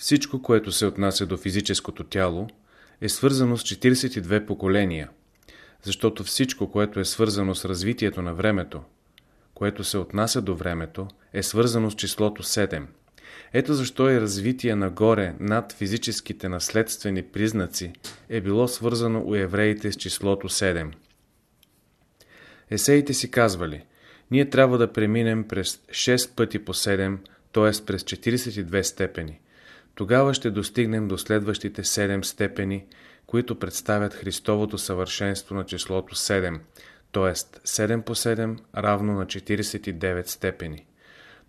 Всичко, което се отнася до физическото тяло, е свързано с 42 поколения, защото всичко, което е свързано с развитието на времето, което се отнася до времето, е свързано с числото 7. Ето защо и развитие нагоре над физическите наследствени признаци е било свързано у евреите с числото 7. Есеите си казвали, ние трябва да преминем през 6 пъти по 7, т.е. през 42 степени. Тогава ще достигнем до следващите 7 степени, които представят Христовото съвършенство на числото 7, т.е. 7 по 7 равно на 49 степени.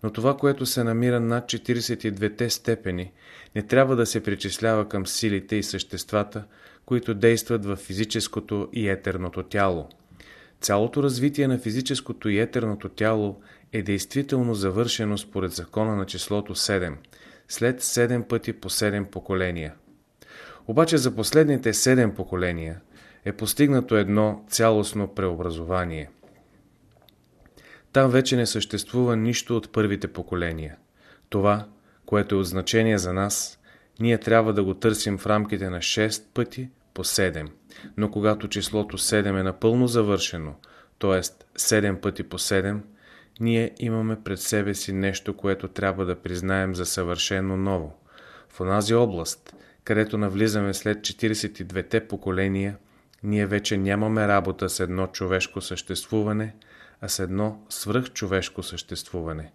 Но това, което се намира над 42-те степени, не трябва да се причислява към силите и съществата, които действат в физическото и етерното тяло. Цялото развитие на физическото и етерното тяло е действително завършено според закона на числото 7, след 7 пъти по 7 поколения. Обаче за последните 7 поколения е постигнато едно цялостно преобразование. Там вече не съществува нищо от първите поколения. Това, което е от значение за нас, ние трябва да го търсим в рамките на 6 пъти по 7. Но когато числото 7 е напълно завършено, т.е. 7 пъти по 7, ние имаме пред себе си нещо, което трябва да признаем за съвършено ново. В онази област, където навлизаме след 42-те поколения, ние вече нямаме работа с едно човешко съществуване, а с едно свръхчовешко съществуване.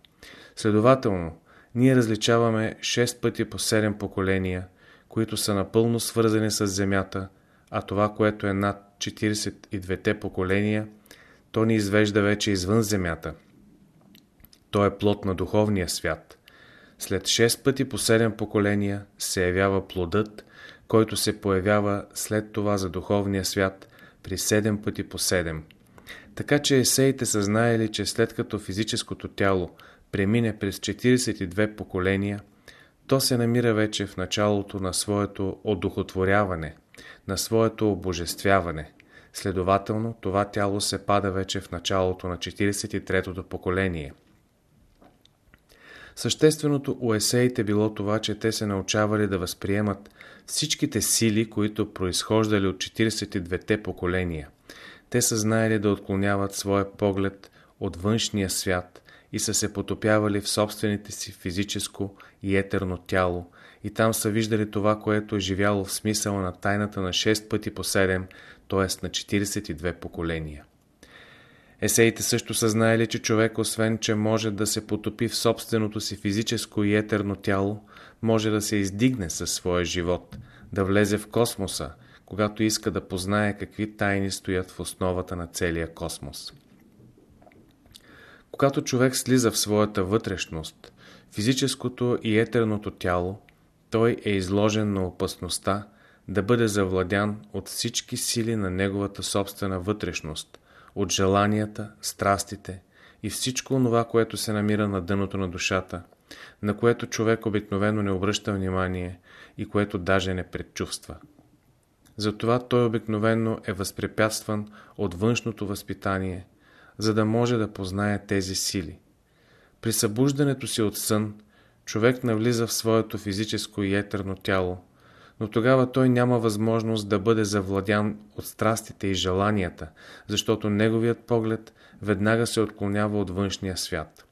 Следователно, ние различаваме 6 пъти по 7 поколения, които са напълно свързани с Земята, а това, което е над 42-те поколения, то ни извежда вече извън Земята. То е плод на духовния свят. След 6 пъти по 7 поколения се явява плодът, който се появява след това за духовния свят при 7 пъти по 7. Така че есеите са знаели, че след като физическото тяло премине през 42 поколения, то се намира вече в началото на своето одухотворяване, на своето обожествяване. Следователно, това тяло се пада вече в началото на 43-то поколение. Същественото у есеите било това, че те се научавали да възприемат всичките сили, които произхождали от 42-те поколения. Те са знаели да отклоняват своя поглед от външния свят и са се потопявали в собствените си физическо и етерно тяло и там са виждали това, което е живяло в смисъла на тайната на 6 пъти по 7, т.е. на 42 поколения. Есеите също са знаели, че човек, освен че може да се потопи в собственото си физическо и етерно тяло, може да се издигне със своя живот, да влезе в космоса, когато иска да познае какви тайни стоят в основата на целия космос. Когато човек слиза в своята вътрешност, физическото и етерното тяло, той е изложен на опасността да бъде завладян от всички сили на неговата собствена вътрешност, от желанията, страстите и всичко това, което се намира на дъното на душата, на което човек обикновено не обръща внимание и което даже не предчувства. Затова той обикновено е възпрепятстван от външното възпитание, за да може да познае тези сили. При събуждането си от сън, човек навлиза в своето физическо и етерно тяло, но тогава той няма възможност да бъде завладян от страстите и желанията, защото неговият поглед веднага се отклонява от външния свят.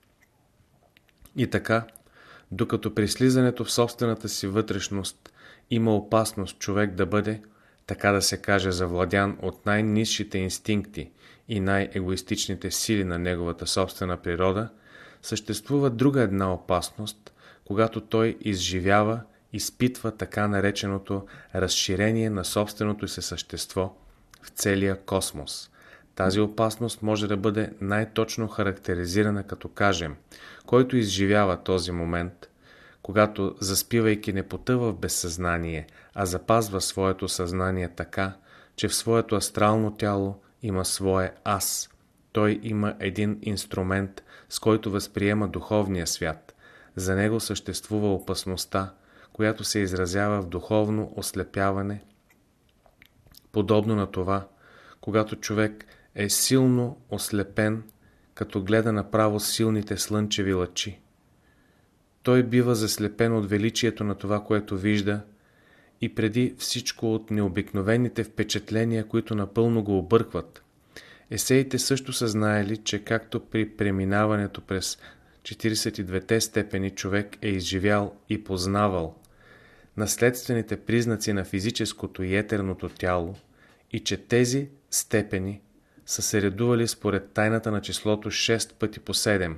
И така, докато при слизането в собствената си вътрешност има опасност човек да бъде, така да се каже, завладян от най-низшите инстинкти и най-егоистичните сили на неговата собствена природа, съществува друга една опасност, когато той изживява, изпитва така нареченото разширение на собственото си същество в целия космос. Тази опасност може да бъде най-точно характеризирана като кажем, който изживява този момент, когато заспивайки не потъва в безсъзнание, а запазва своето съзнание така, че в своето астрално тяло има свое аз. Той има един инструмент, с който възприема духовния свят. За него съществува опасността, която се изразява в духовно ослепяване, подобно на това, когато човек е силно ослепен, като гледа направо силните слънчеви лъчи. той бива заслепен от величието на това, което вижда и преди всичко от необикновените впечатления, които напълно го объркват. Есеите също са знаели, че както при преминаването през 42-те степени човек е изживял и познавал наследствените признаци на физическото и етерното тяло и че тези степени са се редували според тайната на числото 6 пъти по 7.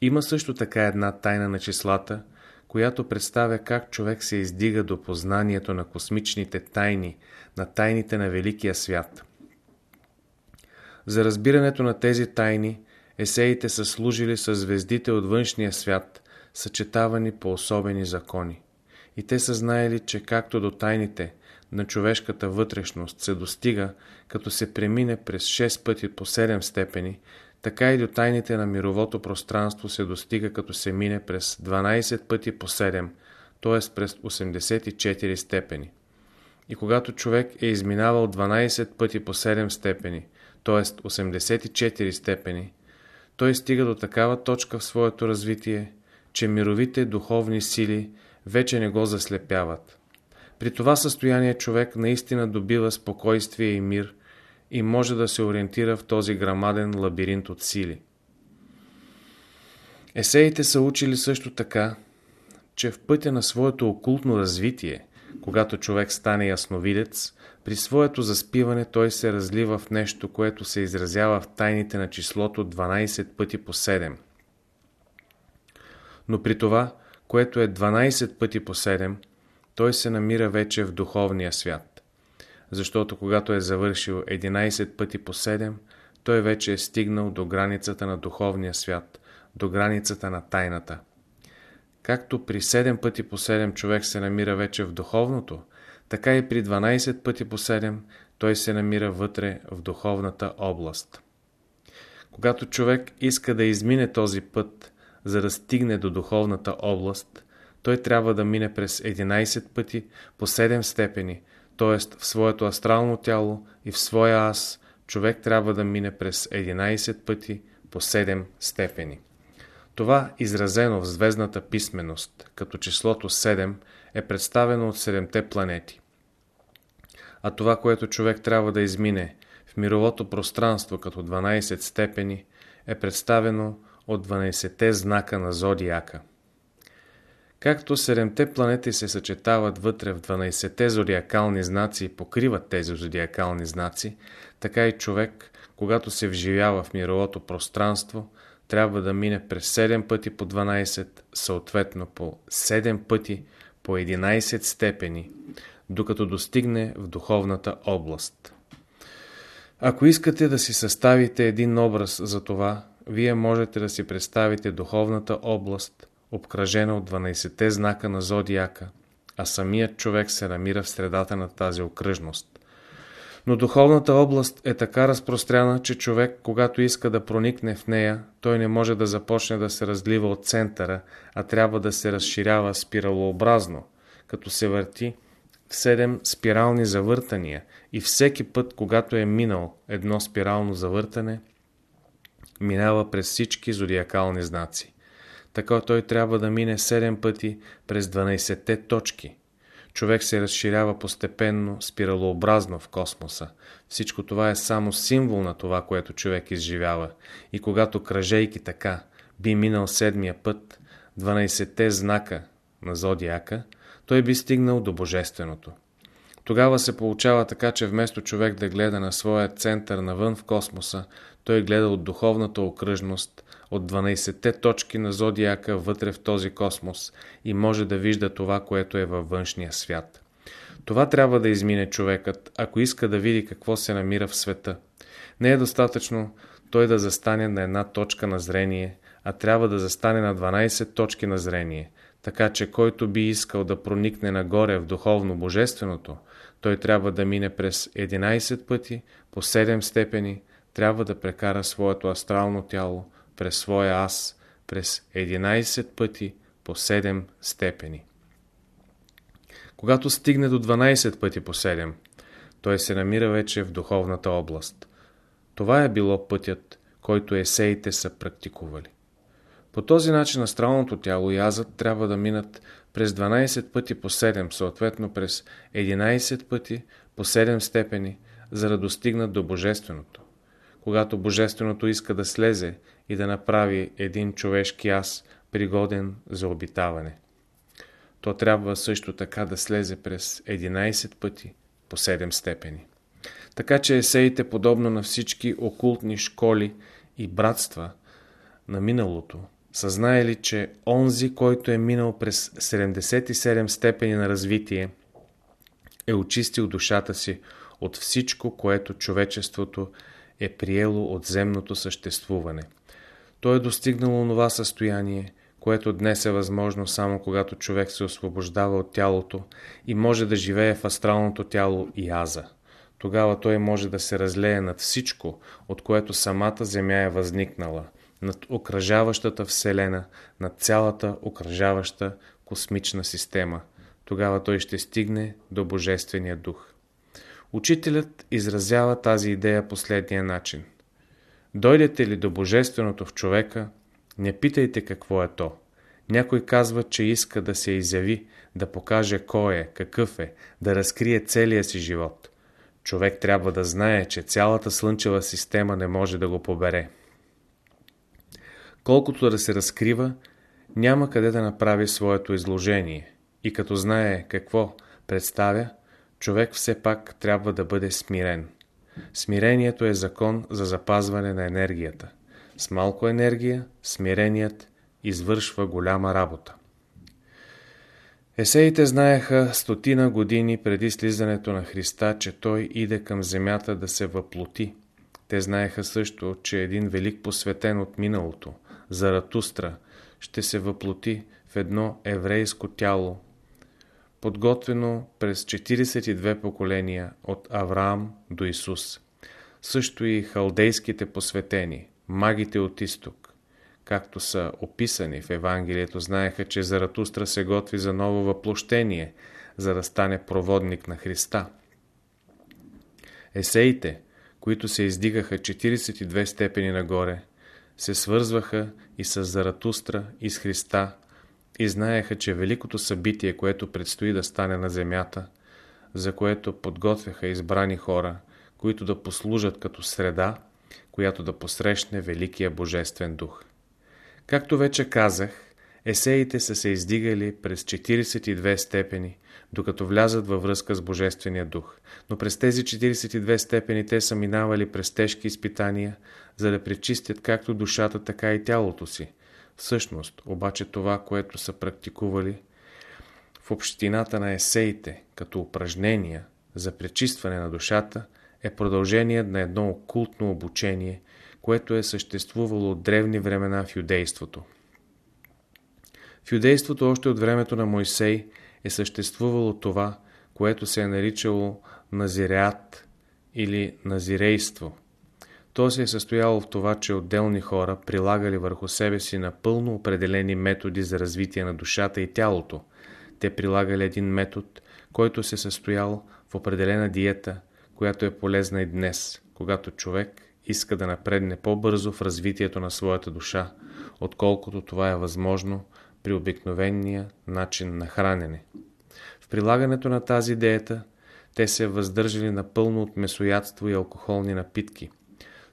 Има също така една тайна на числата, която представя как човек се издига до познанието на космичните тайни, на тайните на Великия свят. За разбирането на тези тайни, есеите са служили с звездите от външния свят, съчетавани по особени закони. И те са знаели, че както до тайните на човешката вътрешност се достига, като се премине през 6 пъти по 7 степени, така и до тайните на мировото пространство се достига, като се мине през 12 пъти по 7, т.е. през 84 степени. И когато човек е изминавал 12 пъти по 7 степени, т.е. 84 степени, той стига до такава точка в своето развитие, че мировите духовни сили вече не го заслепяват. При това състояние човек наистина добива спокойствие и мир и може да се ориентира в този грамаден лабиринт от сили. Есеите са учили също така, че в пътя на своето окултно развитие, когато човек стане ясновидец, при своето заспиване той се разлива в нещо, което се изразява в тайните на числото 12 пъти по 7. Но при това, което е 12 пъти по 7, той се намира вече в духовния свят. Защото когато е завършил 11 пъти по 7, той вече е стигнал до границата на духовния свят, до границата на тайната. Както при 7 пъти по 7 човек се намира вече в духовното, така и при 12 пъти по 7 той се намира вътре в духовната област. Когато човек иска да измине този път, за да стигне до духовната област, той трябва да мине през 11 пъти по 7 степени, т.е. в своето астрално тяло и в своя аз, човек трябва да мине през 11 пъти по 7 степени. Това, изразено в звездната писменост, като числото 7, е представено от 7-те планети. А това, което човек трябва да измине в мировото пространство като 12 степени, е представено от 12-те знака на зодиака. Както седемте планети се съчетават вътре в 12-те зодиакални знаци и покриват тези зодиакални знаци, така и човек, когато се вживява в мировото пространство, трябва да мине през 7 пъти по 12, съответно по 7 пъти по 11 степени, докато достигне в духовната област. Ако искате да си съставите един образ за това, вие можете да си представите духовната област – обкръжена от 12-те знака на зодиака, а самият човек се намира в средата на тази окръжност. Но духовната област е така разпростряна, че човек, когато иска да проникне в нея, той не може да започне да се разлива от центъра, а трябва да се разширява спиралообразно, като се върти в седем спирални завъртания и всеки път, когато е минал едно спирално завъртане, минава през всички зодиакални знаци. Така той трябва да мине 7 пъти през 12-те точки. Човек се разширява постепенно, спиралообразно в космоса. Всичко това е само символ на това, което човек изживява. И когато кръжейки така би минал седмия път, 12-те знака на зодиака, той би стигнал до Божественото. Тогава се получава така, че вместо човек да гледа на своя център навън в космоса, той гледа от духовната окръжност, от 12-те точки на зодиака вътре в този космос и може да вижда това, което е във външния свят. Това трябва да измине човекът, ако иска да види какво се намира в света. Не е достатъчно той да застане на една точка на зрение, а трябва да застане на 12 точки на зрение, така че който би искал да проникне нагоре в духовно божественото, той трябва да мине през 11 пъти по 7 степени, трябва да прекара своето астрално тяло през своя аз през 11 пъти по 7 степени. Когато стигне до 12 пъти по 7, той се намира вече в духовната област. Това е било пътят, който есеите са практикували. По този начин астралното тяло и азът трябва да минат през 12 пъти по 7, съответно през 11 пъти по 7 степени, за да достигнат до Божественото. Когато Божественото иска да слезе и да направи един човешки аз пригоден за обитаване. То трябва също така да слезе през 11 пъти по 7 степени. Така че есеите, подобно на всички окултни школи и братства на миналото, са знаели, че онзи, който е минал през 77 степени на развитие, е очистил душата си от всичко, което човечеството е приело от земното съществуване. Той е достигнал онова състояние, което днес е възможно само когато човек се освобождава от тялото и може да живее в астралното тяло и аза. Тогава той може да се разлее над всичко, от което самата Земя е възникнала, над окръжаващата Вселена, над цялата окръжаваща космична система. Тогава той ще стигне до Божествения дух. Учителят изразява тази идея последния начин. Дойдете ли до Божественото в човека, не питайте какво е то. Някой казва, че иска да се изяви, да покаже кой е, какъв е, да разкрие целия си живот. Човек трябва да знае, че цялата слънчева система не може да го побере. Колкото да се разкрива, няма къде да направи своето изложение. И като знае какво представя, човек все пак трябва да бъде смирен. Смирението е закон за запазване на енергията. С малко енергия смиреният извършва голяма работа. Есеите знаеха стотина години преди слизането на Христа, че Той иде към земята да се въплоти. Те знаеха също, че един велик посветен от миналото, Заратустра, ще се въплоти в едно еврейско тяло, подготвено през 42 поколения от Авраам до Исус. Също и халдейските посветени, магите от изток, както са описани в Евангелието, знаеха, че Заратустра се готви за ново въплощение, за да стане проводник на Христа. Есеите, които се издигаха 42 степени нагоре, се свързваха и с Заратустра, и с Христа, и знаеха, че великото събитие, което предстои да стане на земята, за което подготвяха избрани хора, които да послужат като среда, която да посрещне Великия Божествен дух. Както вече казах, есеите са се издигали през 42 степени, докато влязат във връзка с Божествения дух. Но през тези 42 степени те са минавали през тежки изпитания, за да пречистят както душата, така и тялото си. Всъщност, обаче това, което са практикували в общината на есеите, като упражнения за пречистване на душата, е продължение на едно окултно обучение, което е съществувало от древни времена в юдейството. В юдейството още от времето на Мойсей е съществувало това, което се е наричало назиреат или назирейство. То се е състояло в това, че отделни хора прилагали върху себе си напълно определени методи за развитие на душата и тялото. Те прилагали един метод, който се състоял в определена диета, която е полезна и днес, когато човек иска да напредне по-бързо в развитието на своята душа, отколкото това е възможно при обикновения начин на хранене. В прилагането на тази диета те се въздържали напълно от месоядство и алкохолни напитки.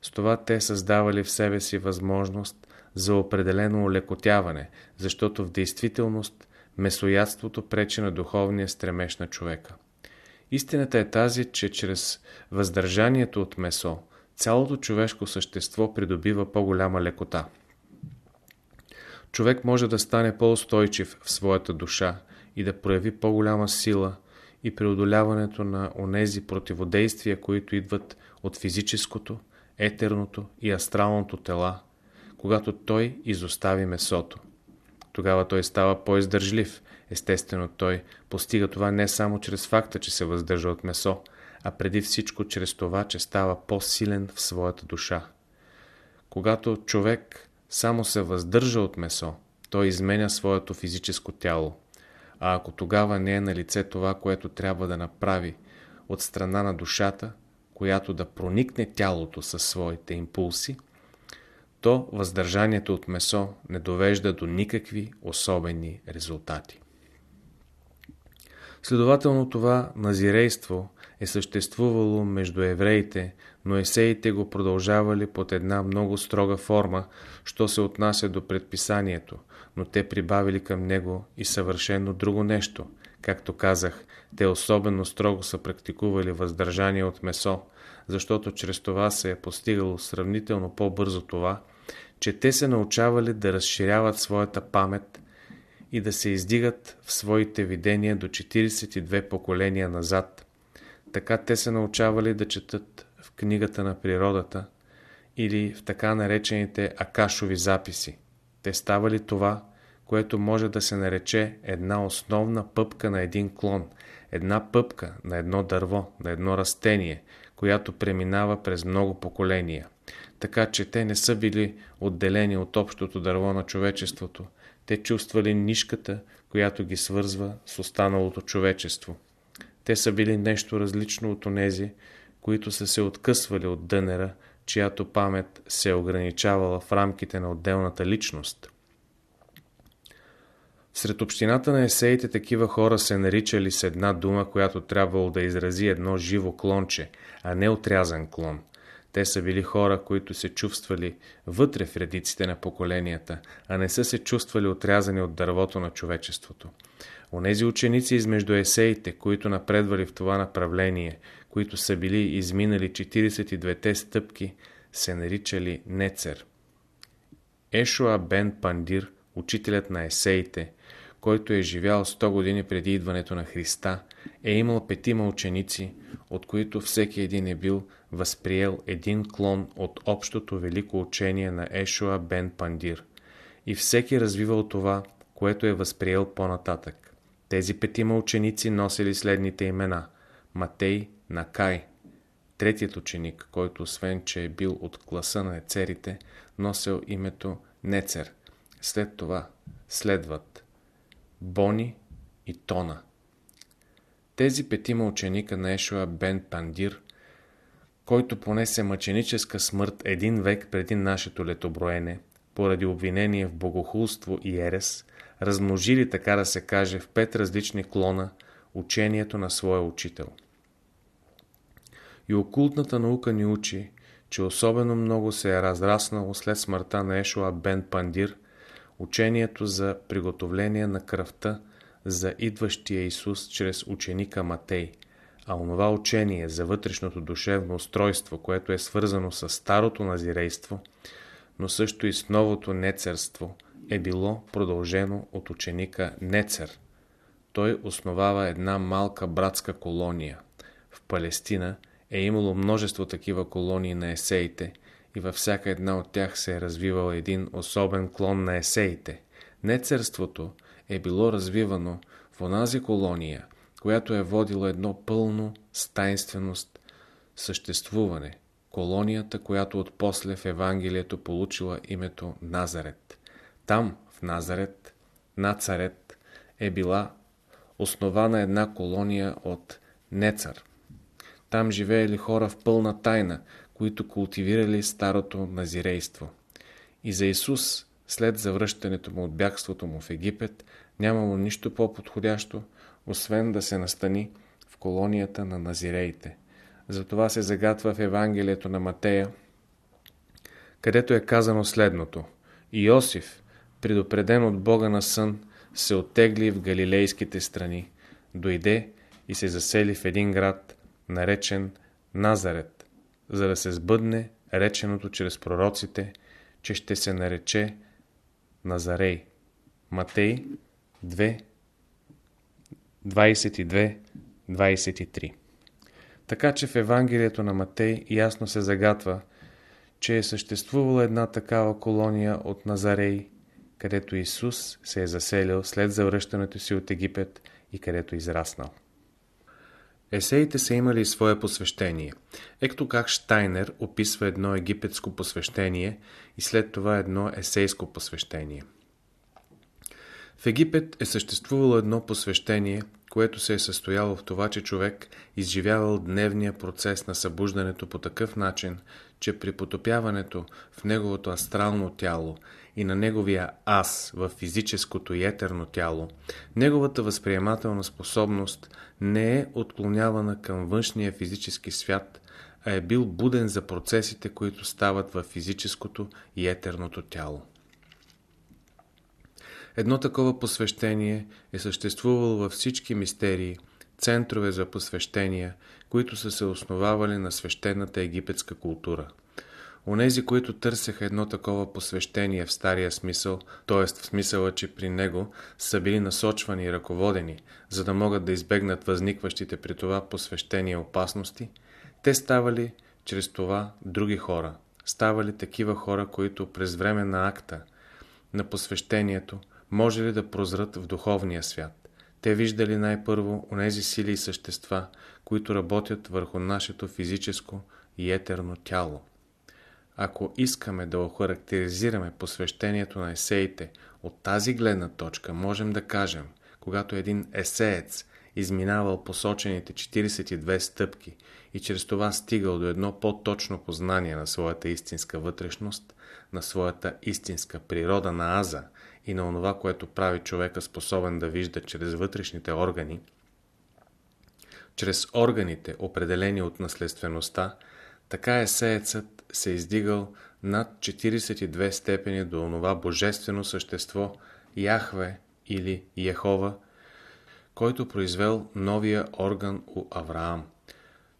С това те създавали в себе си възможност за определено олекотяване, защото в действителност месоядството пречи на духовния стремеж на човека. Истината е тази, че чрез въздържанието от месо, цялото човешко същество придобива по-голяма лекота. Човек може да стане по-устойчив в своята душа и да прояви по-голяма сила и преодоляването на онези противодействия, които идват от физическото, етерното и астралното тела, когато той изостави месото. Тогава той става по-издържлив. Естествено, той постига това не само чрез факта, че се въздържа от месо, а преди всичко чрез това, че става по-силен в своята душа. Когато човек само се въздържа от месо, той изменя своето физическо тяло. А ако тогава не е на лице това, което трябва да направи от страна на душата, която да проникне тялото със своите импулси, то въздържанието от месо не довежда до никакви особени резултати. Следователно това назирейство е съществувало между евреите, но есеите го продължавали под една много строга форма, що се отнася до предписанието, но те прибавили към него и съвършено друго нещо. Както казах, те особено строго са практикували въздържание от месо, защото чрез това се е постигало сравнително по-бързо това, че те се научавали да разширяват своята памет и да се издигат в своите видения до 42 поколения назад. Така те се научавали да четат в книгата на природата или в така наречените акашови записи. Те ставали това, което може да се нарече една основна пъпка на един клон, една пъпка на едно дърво, на едно растение, която преминава през много поколения. Така че те не са били отделени от общото дърво на човечеството. Те чувствали нишката, която ги свързва с останалото човечество. Те са били нещо различно от онези, които са се откъсвали от дънера, чиято памет се е ограничавала в рамките на отделната личност. Сред общината на есеите такива хора се наричали с една дума, която трябвало да изрази едно живо клонче, а не отрязан клон. Те са били хора, които се чувствали вътре в редиците на поколенията, а не са се чувствали отрязани от дървото на човечеството. Онези ученици измежду есеите, които напредвали в това направление, които са били изминали 42-те стъпки, се наричали Нецер. Ешуа бен Пандир, учителят на есеите, който е живял 100 години преди идването на Христа, е имал петима ученици, от които всеки един е бил възприел един клон от общото велико учение на Ешуа бен Пандир. И всеки развивал това, което е възприел по-нататък. Тези петима ученици носили следните имена – Матей, Накай. Третият ученик, който освен, че е бил от класа на ецерите, носил името Нецер. След това следват Бони и Тона. Тези петима ученика на Ешуа Бен Пандир, който понесе мъченическа смърт един век преди нашето летоброене, поради обвинение в богохулство и ерес, размножили, така да се каже, в пет различни клона учението на своя учител. И окултната наука ни учи, че особено много се е разраснало след смъртта на Ешуа Бен Пандир учението за приготовление на кръвта за идващия Исус чрез ученика Матей, а онова учение за вътрешното душевно устройство, което е свързано с старото назирейство, но също и с новото нецерство, е било продължено от ученика Нецер. Той основава една малка братска колония. В Палестина е имало множество такива колонии на есеите – и във всяка една от тях се е развивал един особен клон на есеите. Нецерството е било развивано в онази колония, която е водила едно пълно стайнственост съществуване, колонията, която отпосле в Евангелието получила името Назарет. Там, в Назарет, Нацарет, е била основана една колония от Нецар. Там живеели хора в пълна тайна, които култивирали старото назирейство. И за Исус, след завръщането му от бягството му в Египет, нямало нищо по-подходящо, освен да се настани в колонията на назиреите. Затова се загатва в Евангелието на Матея, където е казано следното. Иосиф, предупреден от Бога на сън, се оттегли в галилейските страни, дойде и се засели в един град, наречен Назарет, за да се сбъдне реченото чрез пророците, че ще се нарече Назарей. Матей 2, 22-23 Така че в Евангелието на Матей ясно се загатва, че е съществувала една такава колония от Назарей, където Исус се е заселил след завръщането си от Египет и където израснал. Есеите са имали свое посвещение. Ето как Штайнер описва едно египетско посвещение и след това едно есейско посвещение. В Египет е съществувало едно посвещение, което се е състояло в това, че човек изживявал дневния процес на събуждането по такъв начин, че при потопяването в неговото астрално тяло и на неговия аз в физическото и етерно тяло, неговата възприемателна способност не е отклонявана към външния физически свят, а е бил буден за процесите, които стават в физическото и етерното тяло. Едно такова посвещение е съществувало във всички мистерии, центрове за посвещения, които са се основавали на свещената египетска култура. Онези, които търсеха едно такова посвещение в стария смисъл, т.е. в смисъла, че при него са били насочвани и ръководени, за да могат да избегнат възникващите при това посвещение опасности, те ставали чрез това други хора. Ставали такива хора, които през време на акта, на посвещението, може ли да прозрат в духовния свят. Те виждали най-първо онези сили и същества, които работят върху нашето физическо и етерно тяло. Ако искаме да охарактеризираме посвещението на есеите от тази гледна точка, можем да кажем, когато един есеец изминавал посочените 42 стъпки и чрез това стигал до едно по-точно познание на своята истинска вътрешност, на своята истинска природа на аза и на онова, което прави човека способен да вижда чрез вътрешните органи, чрез органите, определени от наследствеността, така есеецът се издигал над 42 степени до онова божествено същество Яхве или Яхова, който произвел новия орган у Авраам.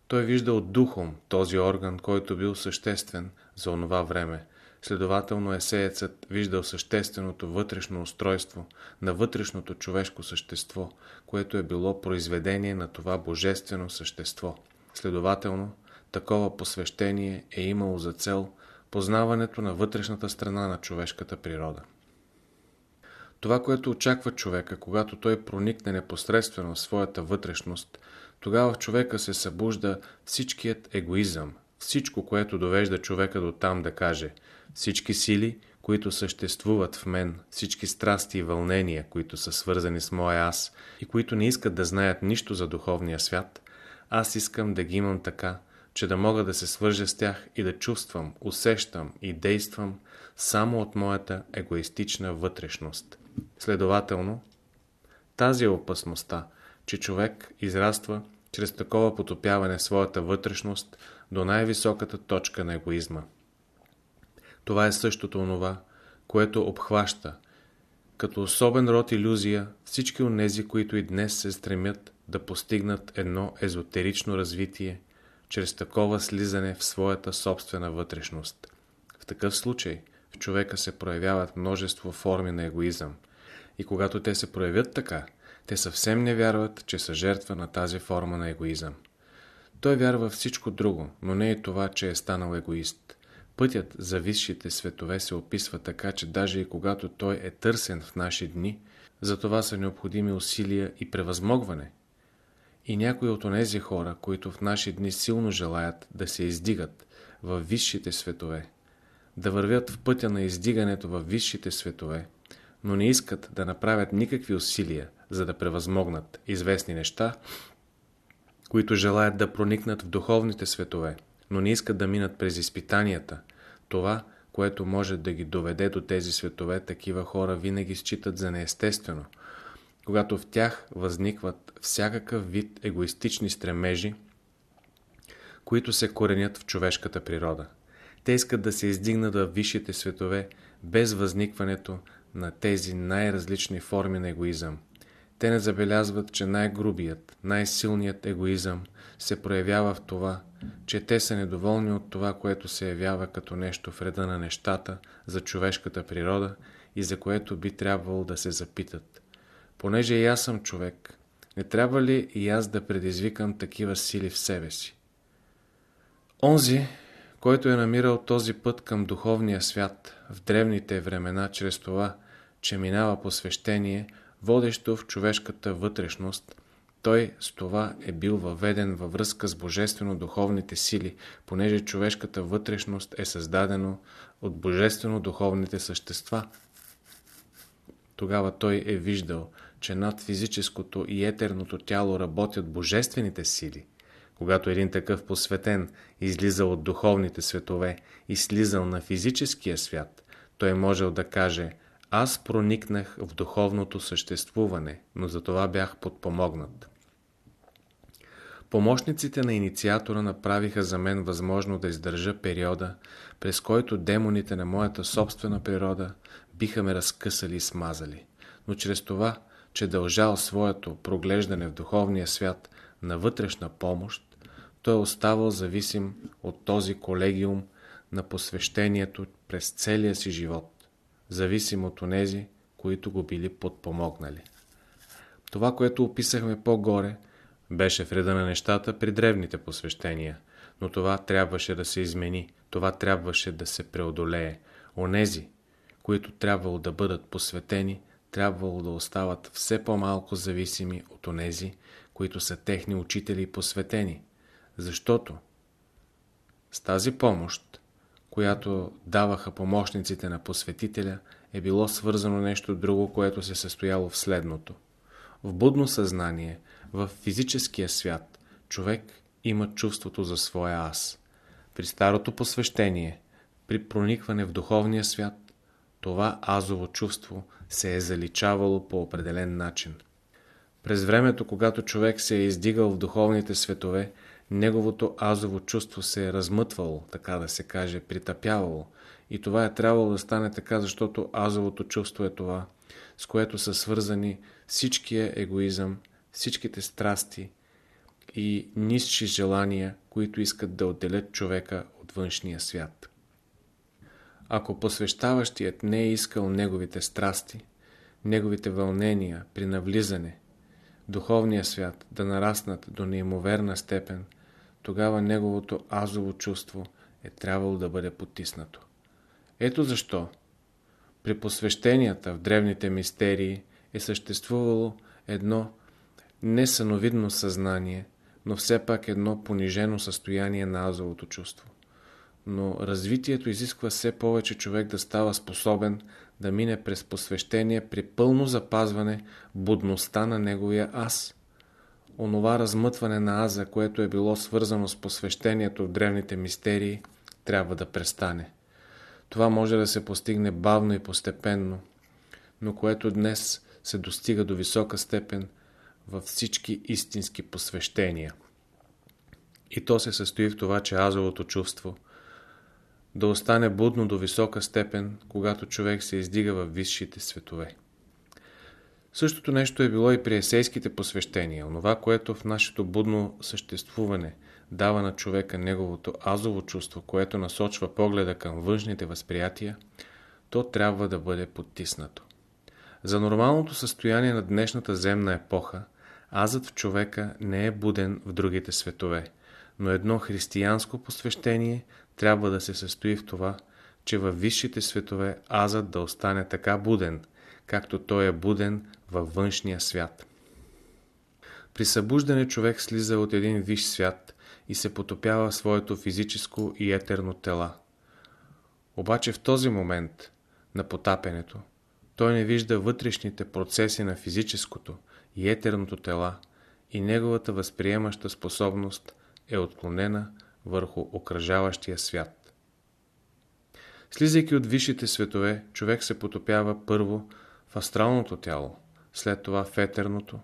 Той виждал духом този орган, който бил съществен за онова време. Следователно есеецът виждал същественото вътрешно устройство на вътрешното човешко същество, което е било произведение на това божествено същество. Следователно, такова посвещение е имало за цел познаването на вътрешната страна на човешката природа. Това, което очаква човека, когато той проникне непосредствено в своята вътрешност, тогава в човека се събужда всичкият егоизъм, всичко, което довежда човека до там да каже всички сили, които съществуват в мен, всички страсти и вълнения, които са свързани с моя аз и които не искат да знаят нищо за духовния свят, аз искам да ги имам така, че да мога да се свържа с тях и да чувствам, усещам и действам само от моята егоистична вътрешност. Следователно, тази е опасността, че човек израства чрез такова потопяване своята вътрешност до най-високата точка на егоизма. Това е същото онова, което обхваща, като особен род иллюзия всички онези, които и днес се стремят да постигнат едно езотерично развитие, чрез такова слизане в своята собствена вътрешност. В такъв случай в човека се проявяват множество форми на егоизъм. И когато те се проявят така, те съвсем не вярват, че са жертва на тази форма на егоизъм. Той вярва всичко друго, но не и това, че е станал егоист. Пътят за висшите светове се описва така, че даже и когато той е търсен в наши дни, за това са необходими усилия и превъзмогване. И някои от онези хора, които в наши дни силно желаят да се издигат в висшите светове, да вървят в пътя на издигането в висшите светове, но не искат да направят никакви усилия, за да превъзмогнат известни неща, които желаят да проникнат в духовните светове, но не искат да минат през изпитанията. Това, което може да ги доведе до тези светове, такива хора винаги считат за неестествено, когато в тях възникват всякакъв вид егоистични стремежи, които се коренят в човешката природа. Те искат да се издигнат в висшите светове без възникването на тези най-различни форми на егоизъм. Те не забелязват, че най-грубият, най-силният егоизъм се проявява в това, че те са недоволни от това, което се явява като нещо в реда на нещата за човешката природа и за което би трябвало да се запитат. Понеже и аз съм човек, не трябва ли и аз да предизвикам такива сили в себе си? Онзи, който е намирал този път към духовния свят в древните времена чрез това, че минава посвещение, водещо в човешката вътрешност, той с това е бил въведен във връзка с божествено-духовните сили, понеже човешката вътрешност е създадено от божествено-духовните същества. Тогава той е виждал, че над физическото и етерното тяло работят божествените сили. Когато един такъв посветен излизал от духовните светове и слизал на физическия свят, той можел да каже «Аз проникнах в духовното съществуване, но за това бях подпомогнат». Помощниците на инициатора направиха за мен възможно да издържа периода, през който демоните на моята собствена природа биха ме разкъсали и смазали. Но чрез това, че дължал своето проглеждане в духовния свят на вътрешна помощ, той е оставал зависим от този колегиум на посвещението през целия си живот, зависим от онези, които го били подпомогнали. Това, което описахме по-горе, беше вреда на нещата при древните посвещения, но това трябваше да се измени, това трябваше да се преодолее. Онези, които трябвало да бъдат посветени, трябвало да остават все по-малко зависими от онези, които са техни учители и посветени, защото с тази помощ, която даваха помощниците на посветителя, е било свързано нещо друго, което се състояло в следното. В будно съзнание – в физическия свят човек има чувството за своя аз. При старото посвещение, при проникване в духовния свят, това азово чувство се е заличавало по определен начин. През времето, когато човек се е издигал в духовните светове, неговото азово чувство се е размътвало, така да се каже, притъпявало. И това е трябвало да стане така, защото азовото чувство е това, с което са свързани всичкия егоизъм всичките страсти и нисши желания, които искат да отделят човека от външния свят. Ако посвещаващият не е искал неговите страсти, неговите вълнения при навлизане, духовния свят да нараснат до неимоверна степен, тогава неговото азово чувство е трябвало да бъде потиснато. Ето защо при посвещенията в древните мистерии е съществувало едно несъновидно съзнание, но все пак едно понижено състояние на азовото чувство. Но развитието изисква все повече човек да става способен да мине през посвещение при пълно запазване будността на неговия аз. Онова размътване на аза, което е било свързано с посвещението в древните мистерии, трябва да престане. Това може да се постигне бавно и постепенно, но което днес се достига до висока степен – във всички истински посвещения. И то се състои в това, че азовото чувство да остане будно до висока степен, когато човек се издига в висшите светове. Същото нещо е било и при есейските посвещения. Онова, което в нашето будно съществуване дава на човека неговото азово чувство, което насочва погледа към външните възприятия, то трябва да бъде потиснато. За нормалното състояние на днешната земна епоха, азът в човека не е буден в другите светове, но едно християнско посвещение трябва да се състои в това, че във висшите светове азът да остане така буден, както той е буден във външния свят. При събуждане човек слиза от един висш свят и се потопява в своето физическо и етерно тела. Обаче в този момент на потапенето той не вижда вътрешните процеси на физическото и етерното тела и неговата възприемаща способност е отклонена върху окръжаващия свят. Слизайки от висшите светове, човек се потопява първо в астралното тяло, след това в етерното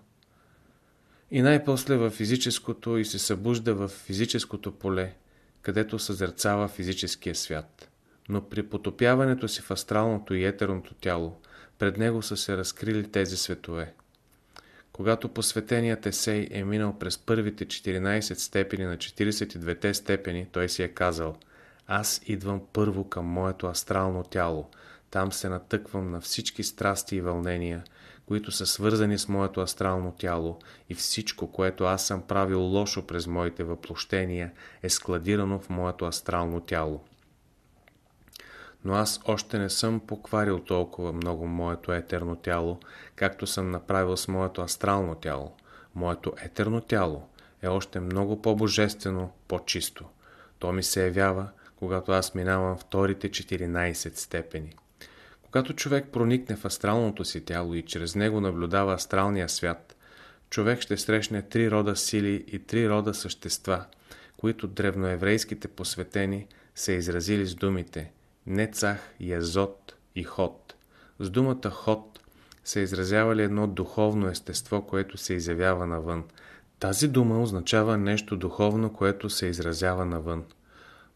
и най-после в физическото и се събужда в физическото поле, където съзерцава физическия свят. Но при потопяването си в астралното и етерното тяло, пред него са се разкрили тези светове. Когато посветеният Есей е минал през първите 14 степени на 42-те степени, той си е казал Аз идвам първо към моето астрално тяло. Там се натъквам на всички страсти и вълнения, които са свързани с моето астрално тяло и всичко, което аз съм правил лошо през моите въплощения, е складирано в моето астрално тяло но аз още не съм покварил толкова много моето етерно тяло, както съм направил с моето астрално тяло. Моето етерно тяло е още много по-божествено, по-чисто. То ми се явява, когато аз минавам вторите 14 степени. Когато човек проникне в астралното си тяло и чрез него наблюдава астралния свят, човек ще срещне три рода сили и три рода същества, които древноеврейските посветени са изразили с думите Нецах, Язот и Ход. С думата Ход се изразява ли едно духовно естество, което се изявява навън. Тази дума означава нещо духовно, което се изразява навън.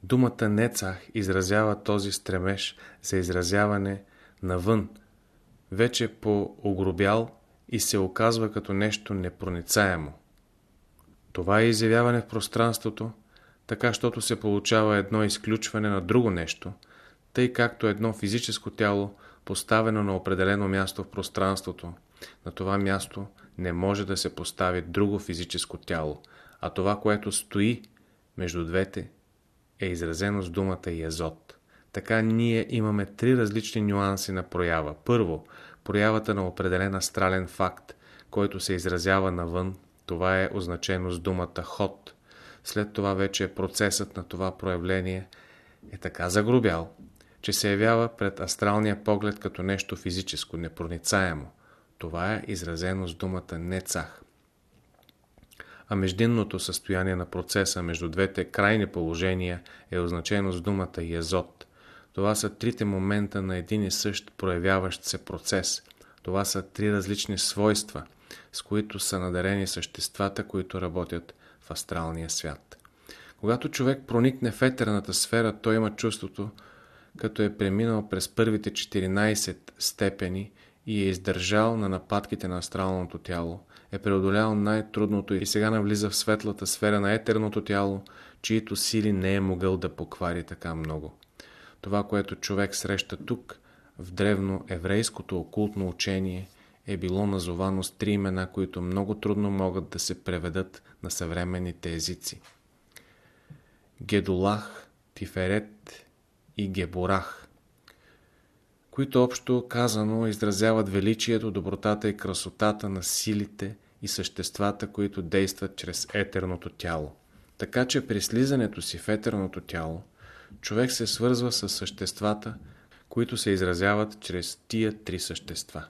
Думата Нецах изразява този стремеж за изразяване навън, вече по-огробял и се оказва като нещо непроницаемо. Това е изявяване в пространството, така, щото се получава едно изключване на друго нещо, тъй както едно физическо тяло, поставено на определено място в пространството, на това място не може да се постави друго физическо тяло, а това, което стои между двете, е изразено с думата язот. Така ние имаме три различни нюанси на проява. Първо, проявата на определен астрален факт, който се изразява навън, това е означено с думата ход. След това вече процесът на това проявление е така загрубял, че се явява пред астралния поглед като нещо физическо, непроницаемо. Това е изразено с думата нецах. А междинното състояние на процеса между двете крайни положения е означено с думата язот. Това са трите момента на един и същ проявяващ се процес. Това са три различни свойства, с които са надарени съществата, които работят в астралния свят. Когато човек проникне в етерната сфера, той има чувството, като е преминал през първите 14 степени и е издържал на нападките на астралното тяло, е преодолял най-трудното и сега навлиза в светлата сфера на етерното тяло, чието сили не е могъл да поквари така много. Това, което човек среща тук, в древно еврейското окултно учение, е било назовано с три имена, които много трудно могат да се преведат на съвременните езици. Гедулах, Тиферет и Геборах, които общо казано изразяват величието, добротата и красотата на силите и съществата, които действат чрез етерното тяло. Така че при слизането си в етерното тяло, човек се свързва с съществата, които се изразяват чрез тия три същества.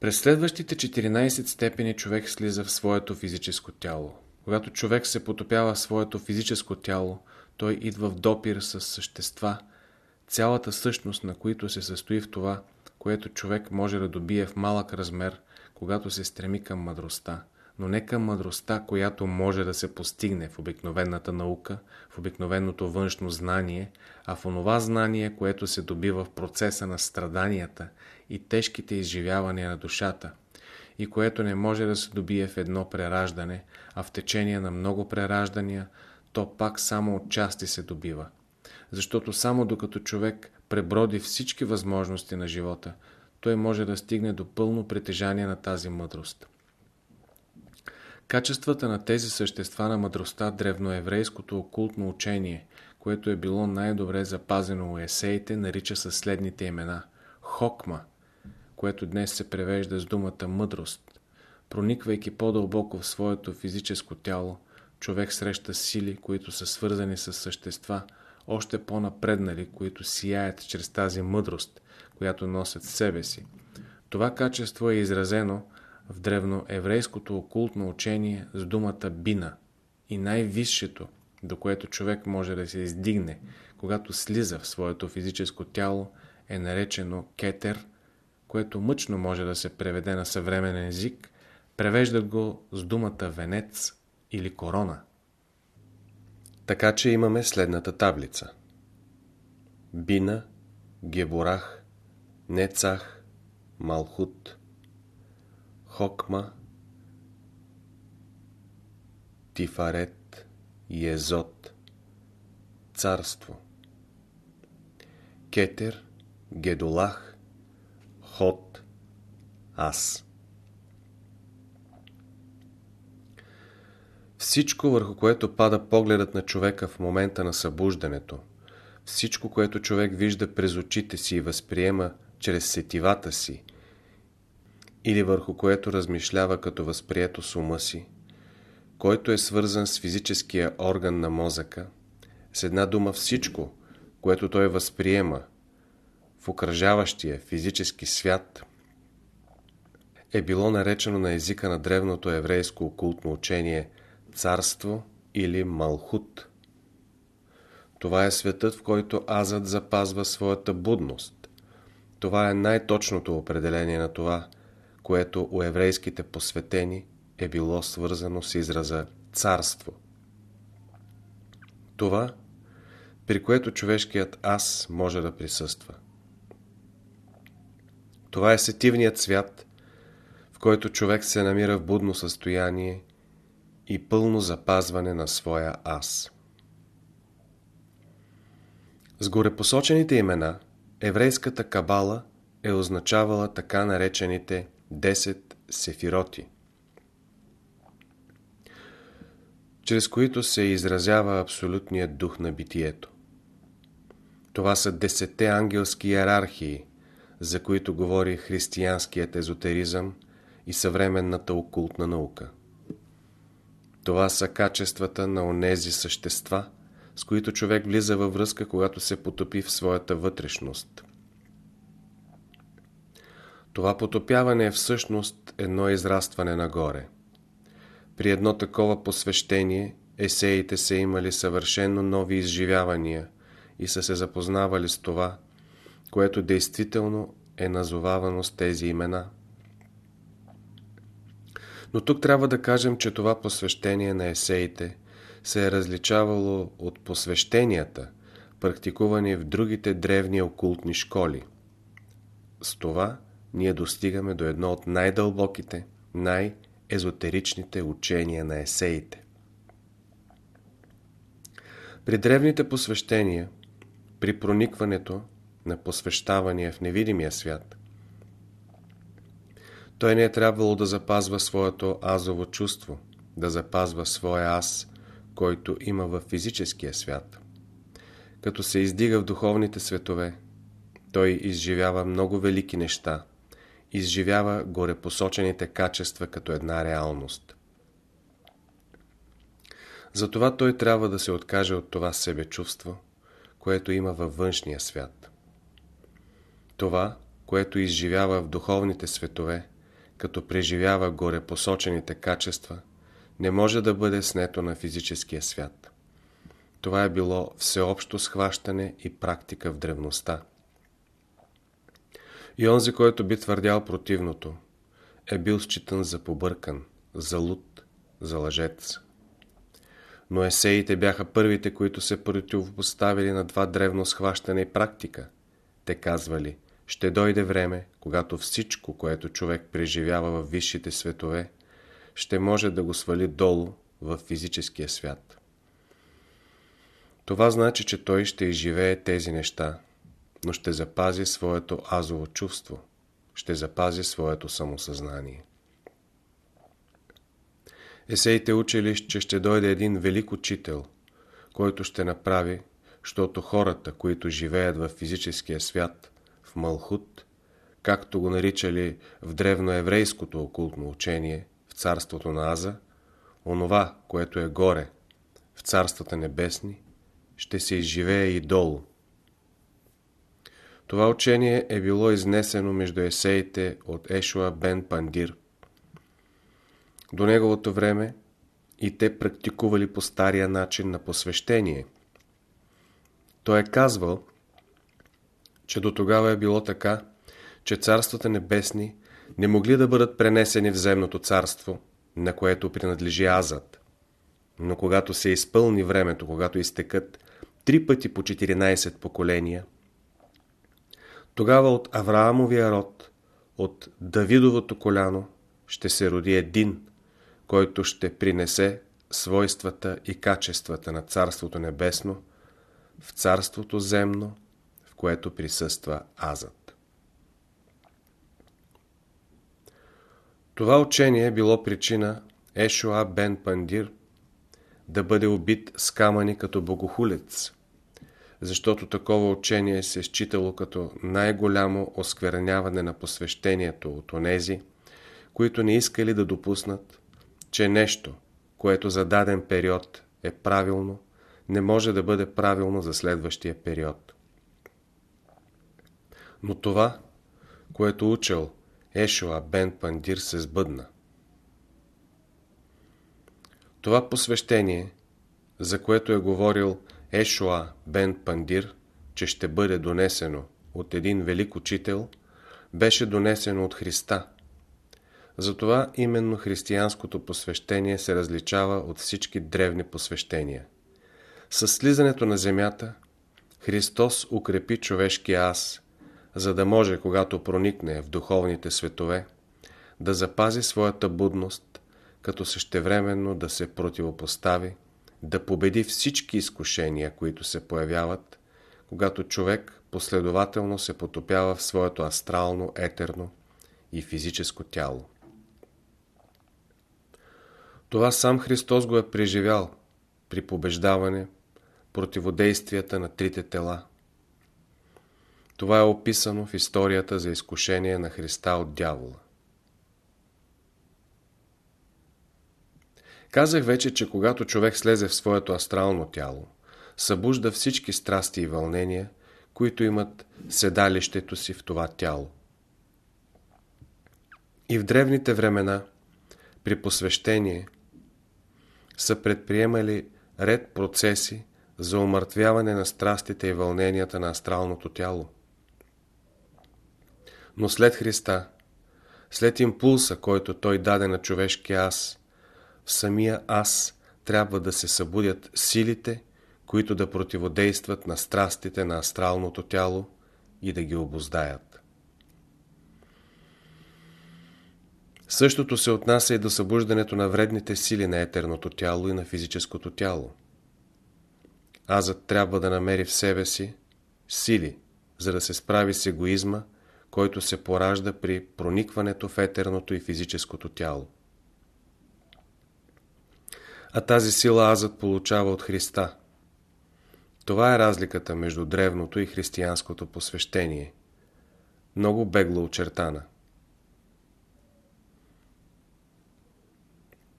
През следващите 14 степени човек слиза в своето физическо тяло. Когато човек се потопява в своето физическо тяло, той идва в допир с същества, цялата същност на които се състои в това, което човек може да добие в малък размер, когато се стреми към мъдростта, но не към мъдростта, която може да се постигне в обикновената наука, в обикновеното външно знание, а в онова знание, което се добива в процеса на страданията и тежките изживявания на душата, и което не може да се добие в едно прераждане, а в течение на много прераждания, то пак само от части се добива. Защото само докато човек преброди всички възможности на живота, той може да стигне до пълно притежание на тази мъдрост. Качествата на тези същества на мъдростта древноеврейското окултно учение, което е било най-добре запазено у есеите, нарича със следните имена. Хокма, което днес се превежда с думата мъдрост. Прониквайки по-дълбоко в своето физическо тяло, човек среща сили, които са свързани с същества, още по-напреднали, които сияят чрез тази мъдрост, която носят в себе си. Това качество е изразено в древноеврейското окултно учение с думата бина и най-висшето, до което човек може да се издигне, когато слиза в своето физическо тяло, е наречено кетер, което мъчно може да се преведе на съвременен език, превеждат го с думата венец или корона. Така че имаме следната таблица. Бина, Геборах, Нецах, Малхут, Хокма, Тифарет, Езот, Царство, Кетер, Гедолах, Ход, Аз. Всичко, върху което пада погледът на човека в момента на събуждането, всичко, което човек вижда през очите си и възприема чрез сетивата си, или върху което размишлява като възприето с ума си, който е свързан с физическия орган на мозъка, с една дума всичко, което той възприема в окръжаващия физически свят е било наречено на езика на древното еврейско окултно учение царство или малхут. Това е светът, в който азът запазва своята будност. Това е най-точното определение на това, което у еврейските посветени е било свързано с израза царство. Това, при което човешкият аз може да присъства. Това е сетивният свят, в който човек се намира в будно състояние и пълно запазване на своя аз. С горепосочените имена еврейската кабала е означавала така наречените 10 сефироти, чрез които се изразява абсолютният дух на битието. Това са десетте ангелски иерархии, за които говори християнският езотеризъм и съвременната окултна наука. Това са качествата на онези същества, с които човек влиза във връзка, когато се потопи в своята вътрешност. Това потопяване е всъщност едно израстване нагоре. При едно такова посвещение есеите са имали съвършенно нови изживявания и са се запознавали с това, което действително е назовавано с тези имена. Но тук трябва да кажем, че това посвещение на есеите се е различавало от посвещенията, практикувани в другите древни окултни школи. С това ние достигаме до едно от най-дълбоките, най-езотеричните учения на есеите. При древните посвещения, при проникването на посвещавания в невидимия свят, той не е трябвало да запазва своето азово чувство, да запазва своя аз, който има в физическия свят. Като се издига в духовните светове, той изживява много велики неща, изживява горепосочените качества като една реалност. Затова той трябва да се откаже от това себечувство, което има във външния свят. Това, което изживява в духовните светове, като преживява горе посочените качества, не може да бъде снето на физическия свят. Това е било всеобщо схващане и практика в древността. И онзи, който би твърдял противното, е бил считан за побъркан, за луд, за лъжец. Но есеите бяха първите, които се противопоставили на два древно схващане и практика. Те казвали, ще дойде време, когато всичко, което човек преживява в висшите светове, ще може да го свали долу в физическия свят. Това значи, че той ще изживее тези неща, но ще запази своето азово чувство, ще запази своето самосъзнание. Есеите учили, че ще дойде един велик учител, който ще направи, защото хората, които живеят в физическия свят, Малхут, както го наричали в древноеврейското окултно учение, в царството на Аза, онова, което е горе, в царствата небесни, ще се изживее и долу. Това учение е било изнесено между есеите от Ешуа Бен Пандир. До неговото време и те практикували по стария начин на посвещение. Той е казвал, че до тогава е било така, че царствата небесни не могли да бъдат пренесени в земното царство, на което принадлежи Азът. Но когато се изпълни времето, когато изтекат три пъти по 14 поколения, тогава от Авраамовия род, от Давидовото коляно, ще се роди един, който ще принесе свойствата и качествата на Царството Небесно в Царството Земно, което присъства Азът. Това учение е било причина Ешуа Бен Пандир да бъде убит с камъни като богохулец, защото такова учение се е считало като най-голямо оскверняване на посвещението от онези, които не искали да допуснат, че нещо, което за даден период е правилно, не може да бъде правилно за следващия период. Но това, което учил Ешоа Бен Пандир се сбъдна. Това посвещение, за което е говорил Ешоа Бен Пандир, че ще бъде донесено от един велик учител, беше донесено от Христа. Затова именно християнското посвещение се различава от всички древни посвещения. С слизането на земята, Христос укрепи човешкия аз, за да може, когато проникне в духовните светове, да запази своята будност, като същевременно да се противопостави, да победи всички изкушения, които се появяват, когато човек последователно се потопява в своето астрално, етерно и физическо тяло. Това сам Христос го е преживял при побеждаване противодействията на трите тела. Това е описано в историята за изкушение на Христа от дявола. Казах вече, че когато човек слезе в своето астрално тяло, събужда всички страсти и вълнения, които имат седалището си в това тяло. И в древните времена, при посвещение, са предприемали ред процеси за умъртвяване на страстите и вълненията на астралното тяло. Но след Христа, след импулса, който Той даде на човешкия аз, в самия аз трябва да се събудят силите, които да противодействат на страстите на астралното тяло и да ги обоздаят. Същото се отнася и до събуждането на вредните сили на етерното тяло и на физическото тяло. Азът трябва да намери в себе си сили, за да се справи с егоизма, който се поражда при проникването в етерното и физическото тяло. А тази сила азът получава от Христа. Това е разликата между древното и християнското посвещение. Много бегло очертана.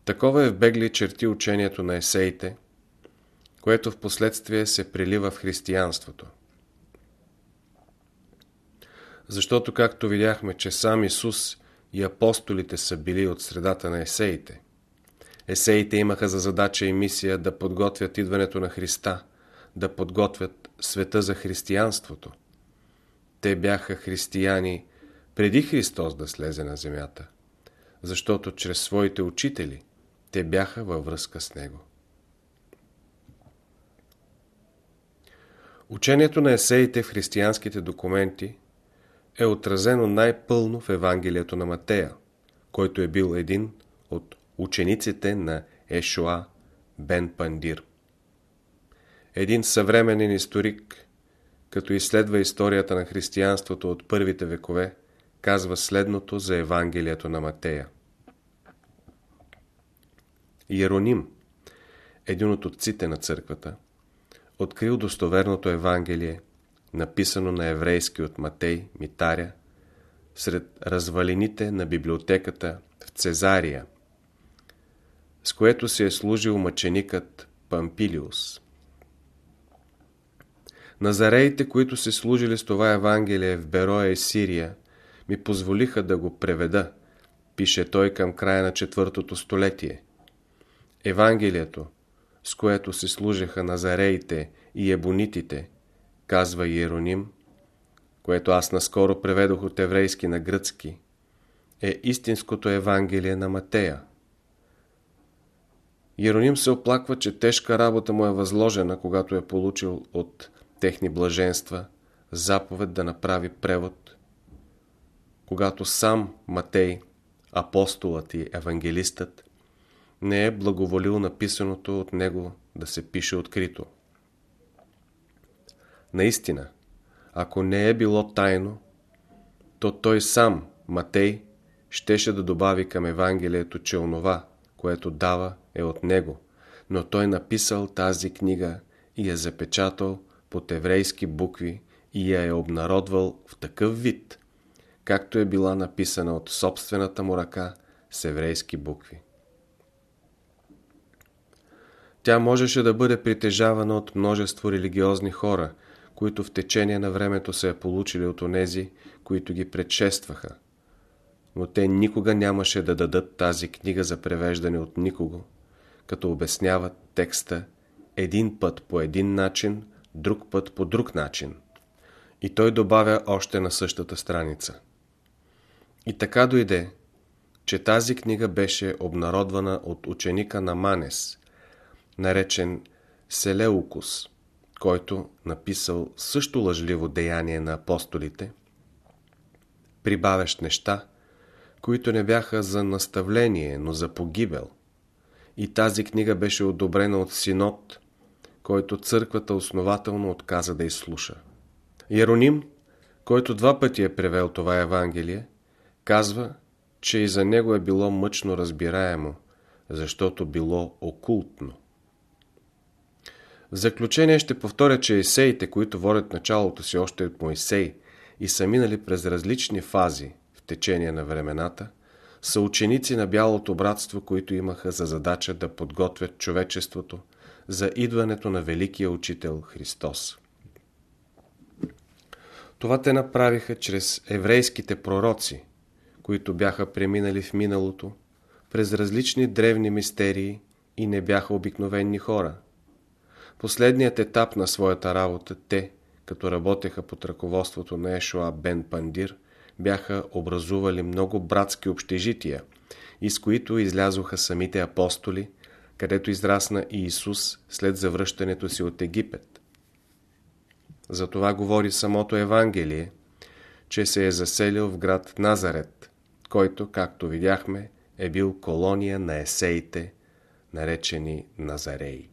Такова е в бегли черти учението на есеите, което в последствие се прилива в християнството. Защото, както видяхме, че сам Исус и апостолите са били от средата на есеите, есеите имаха за задача и мисия да подготвят идването на Христа, да подготвят света за християнството. Те бяха християни преди Христос да слезе на земята, защото чрез своите учители те бяха във връзка с Него. Учението на есеите в християнските документи е отразено най-пълно в Евангелието на Матея, който е бил един от учениците на Ешуа Бен Пандир. Един съвременен историк, като изследва историята на християнството от първите векове, казва следното за Евангелието на Матея. Иероним, един от отците на църквата, открил достоверното Евангелие, написано на еврейски от Матей, Митаря, сред развалините на библиотеката в Цезария, с което се е служил мъченикът Пампилиус. Назареите, които се служили с това Евангелие в Бероя и Сирия, ми позволиха да го преведа, пише той към края на четвъртото столетие. Евангелието, с което се служеха назареите и ебонитите, казва Иероним, което аз наскоро преведох от еврейски на гръцки, е истинското Евангелие на Матея. Иероним се оплаква, че тежка работа му е възложена, когато е получил от техни блаженства заповед да направи превод, когато сам Матей, апостолът и евангелистът, не е благоволил написаното от него да се пише открито. Наистина, ако не е било тайно, то той сам, Матей, щеше да добави към Евангелието, че онова, което дава, е от него, но той написал тази книга и я запечатал под еврейски букви и я е обнародвал в такъв вид, както е била написана от собствената му ръка с еврейски букви. Тя можеше да бъде притежавана от множество религиозни хора, които в течение на времето се е получили от онези, които ги предшестваха. Но те никога нямаше да дадат тази книга за превеждане от никого, като обясняват текста един път по един начин, друг път по друг начин. И той добавя още на същата страница. И така дойде, че тази книга беше обнародвана от ученика на Манес, наречен Селеукус, който написал също лъжливо деяние на апостолите, прибавящ неща, които не бяха за наставление, но за погибел. И тази книга беше одобрена от Синод, който църквата основателно отказа да изслуша. Иероним, който два пъти е превел това Евангелие, казва, че и за него е било мъчно разбираемо, защото било окултно. В заключение ще повторя, че есеите, които водят началото си още от Моисей и са минали през различни фази в течение на времената, са ученици на Бялото братство, които имаха за задача да подготвят човечеството за идването на Великия Учител Христос. Това те направиха чрез еврейските пророци, които бяха преминали в миналото, през различни древни мистерии и не бяха обикновени хора. Последният етап на своята работа те, като работеха под ръководството на Ешоа Бен Пандир, бяха образували много братски общежития, из които излязоха самите апостоли, където израсна и Исус след завръщането си от Египет. За това говори самото Евангелие, че се е заселил в град Назарет, който, както видяхме, е бил колония на есеите, наречени Назареи.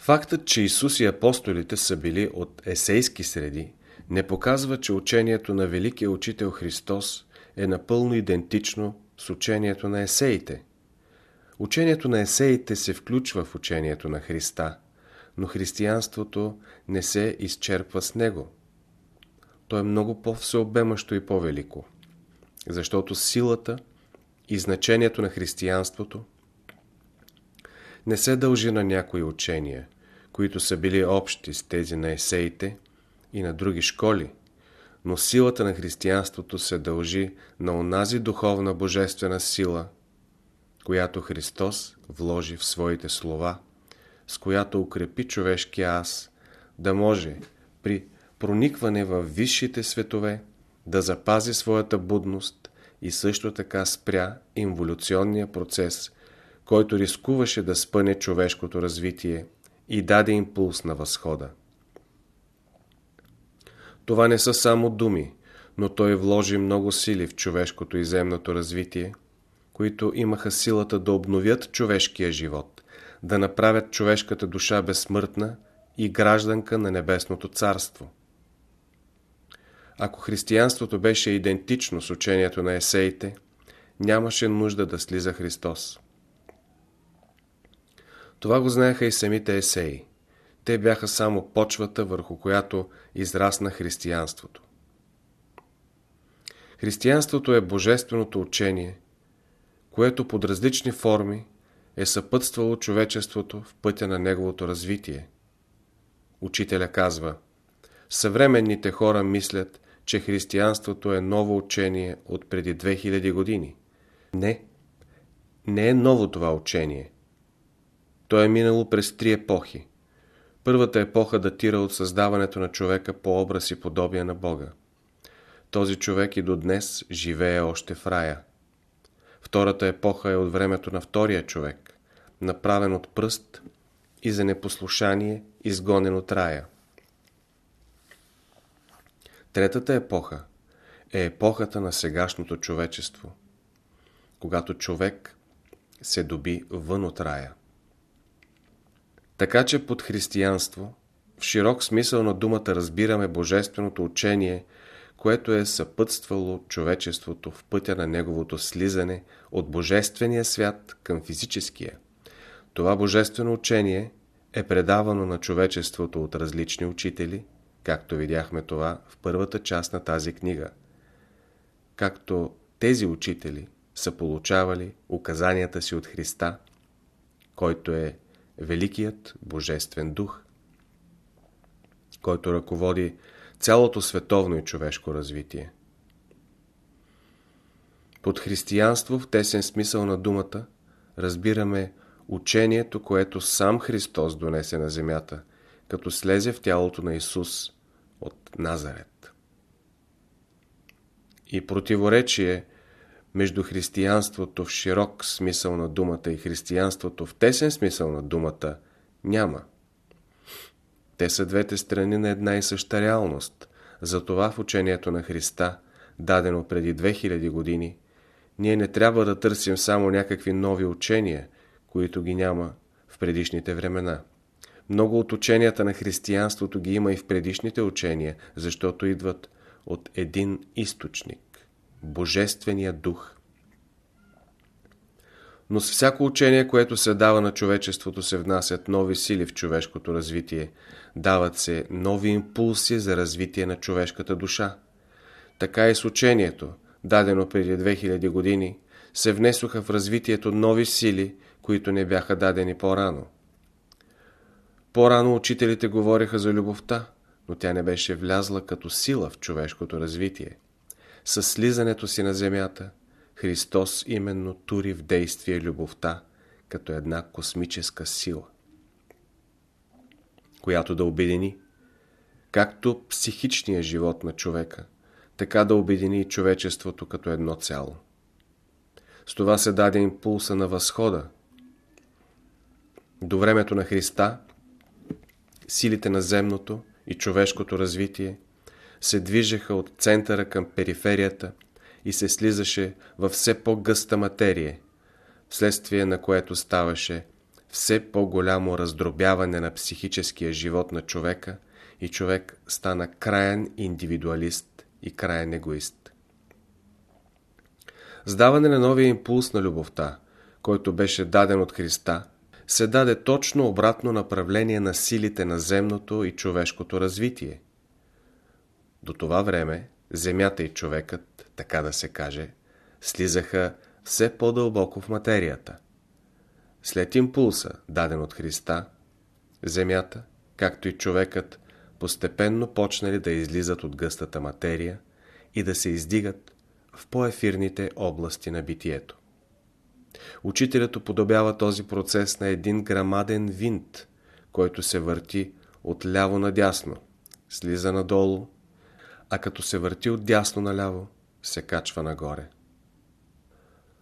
Фактът, че Исус и апостолите са били от есейски среди, не показва, че учението на Великия Учител Христос е напълно идентично с учението на есеите. Учението на есеите се включва в учението на Христа, но християнството не се изчерпва с него. То е много по-всеобемащо и по-велико, защото силата и значението на християнството не се дължи на някои учения, които са били общи с тези на есеите и на други школи, но силата на християнството се дължи на онази духовна божествена сила, която Христос вложи в своите слова, с която укрепи човешкия аз, да може при проникване в висшите светове да запази своята будност и също така спря инволюционния процес, който рискуваше да спъне човешкото развитие и даде импулс на възхода. Това не са само думи, но той вложи много сили в човешкото и земното развитие, които имаха силата да обновят човешкия живот, да направят човешката душа безсмъртна и гражданка на Небесното царство. Ако християнството беше идентично с учението на есеите, нямаше нужда да слиза Христос. Това го знаеха и самите есеи. Те бяха само почвата, върху която израсна християнството. Християнството е божественото учение, което под различни форми е съпътствало човечеството в пътя на неговото развитие. Учителя казва, съвременните хора мислят, че християнството е ново учение от преди 2000 години. Не, не е ново това учение – то е минало през три епохи. Първата епоха датира от създаването на човека по образ и подобие на Бога. Този човек и до днес живее още в рая. Втората епоха е от времето на втория човек, направен от пръст и за непослушание изгонен от рая. Третата епоха е епохата на сегашното човечество, когато човек се доби вън от рая. Така че под християнство, в широк смисъл на думата разбираме божественото учение, което е съпътствало човечеството в пътя на неговото слизане от божествения свят към физическия. Това божествено учение е предавано на човечеството от различни учители, както видяхме това в първата част на тази книга. Както тези учители са получавали указанията си от Христа, който е Великият Божествен дух, който ръководи цялото световно и човешко развитие. Под християнство в тесен смисъл на думата разбираме учението, което сам Христос донесе на земята, като слезе в тялото на Исус от Назарет. И противоречие между християнството в широк смисъл на думата и християнството в тесен смисъл на думата няма. Те са двете страни на една и съща реалност. Затова в учението на Христа, дадено преди 2000 години, ние не трябва да търсим само някакви нови учения, които ги няма в предишните времена. Много от ученията на християнството ги има и в предишните учения, защото идват от един източник – Божествения дух. Но с всяко учение, което се дава на човечеството, се внасят нови сили в човешкото развитие, дават се нови импулси за развитие на човешката душа. Така и с учението, дадено преди 2000 години, се внесоха в развитието нови сили, които не бяха дадени по-рано. По-рано учителите говореха за любовта, но тя не беше влязла като сила в човешкото развитие. С слизането си на земята, Христос именно тури в действие любовта, като една космическа сила, която да обедини както психичния живот на човека, така да обедини човечеството като едно цяло. С това се даде импулса на възхода. До времето на Христа силите на земното и човешкото развитие се движеха от центъра към периферията и се слизаше във все по-гъста материя, вследствие на което ставаше все по-голямо раздробяване на психическия живот на човека и човек стана краен индивидуалист и краен егоист. Сдаване на новия импулс на любовта, който беше даден от Христа, се даде точно обратно направление на силите на земното и човешкото развитие. До това време Земята и човекът, така да се каже, слизаха все по-дълбоко в материята. След импулса, даден от Христа, Земята, както и човекът, постепенно почнали да излизат от гъстата материя и да се издигат в по-ефирните области на битието. Учителят уподобява този процес на един грамаден винт, който се върти от ляво надясно, слиза надолу, а като се върти от дясно наляво, се качва нагоре.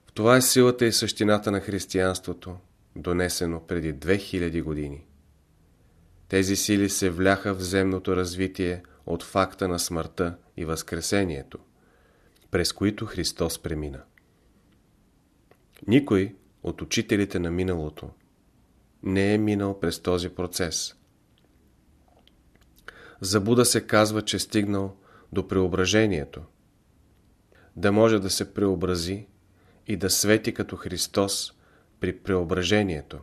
В това е силата и същината на християнството, донесено преди 2000 години. Тези сили се вляха в земното развитие от факта на смъртта и възкресението, през които Христос премина. Никой от учителите на миналото не е минал през този процес. За Буда се казва, че стигнал до преображението. Да може да се преобрази и да свети като Христос при преображението.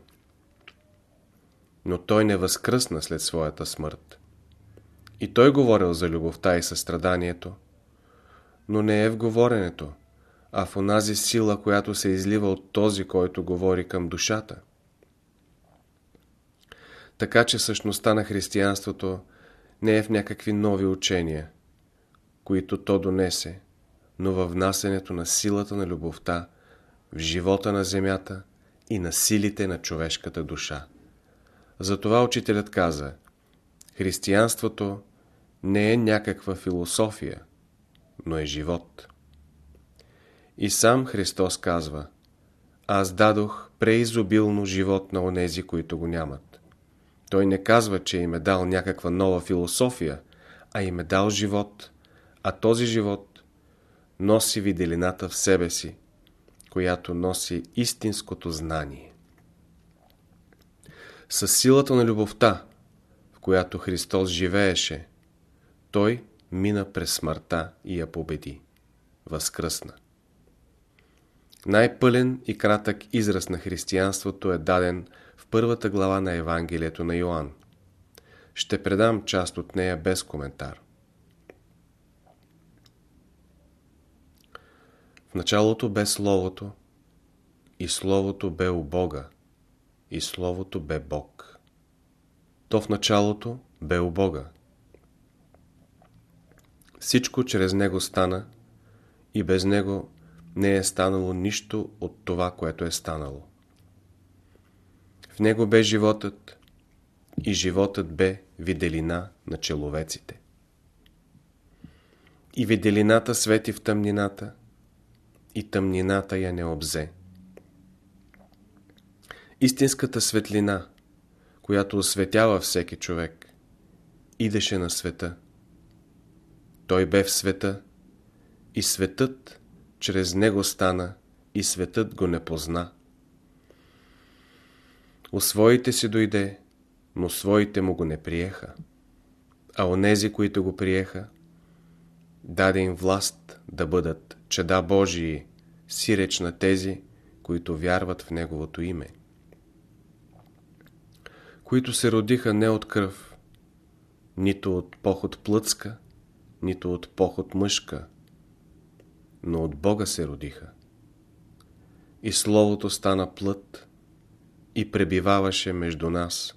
Но той не възкръсна след своята смърт. И той говорил за любовта и състраданието, но не е в говоренето, а в онази сила, която се излива от този, който говори към душата. Така че същността на християнството не е в някакви нови учения, които то донесе, но във внасенето на силата на любовта в живота на земята и на силите на човешката душа. Затова учителят каза, християнството не е някаква философия, но е живот. И сам Христос казва, аз дадох преизобилно живот на онези, които го нямат. Той не казва, че им е дал някаква нова философия, а им е дал живот, а този живот носи виделината в себе си, която носи истинското знание. С силата на любовта, в която Христос живееше, Той мина през смъртта и я победи. Възкръсна. Най-пълен и кратък израз на християнството е даден в първата глава на Евангелието на Йоанн. Ще предам част от нея без коментар. Началото бе Словото и Словото бе у Бога и Словото бе Бог. То в началото бе у Бога. Всичко чрез Него стана и без Него не е станало нищо от това, което е станало. В Него бе животът и животът бе виделина на человеците. И виделината свети в тъмнината и тъмнината я не обзе. Истинската светлина, която осветява всеки човек, идеше на света. Той бе в света и светът чрез него стана и светът го не позна. У своите си дойде, но своите му го не приеха. А онези, които го приеха, даде им власт да бъдат чеда Божии, сиреч на тези, които вярват в Неговото име. Които се родиха не от кръв, нито от поход плъцка, нито от поход мъжка, но от Бога се родиха. И Словото стана плът и пребиваваше между нас.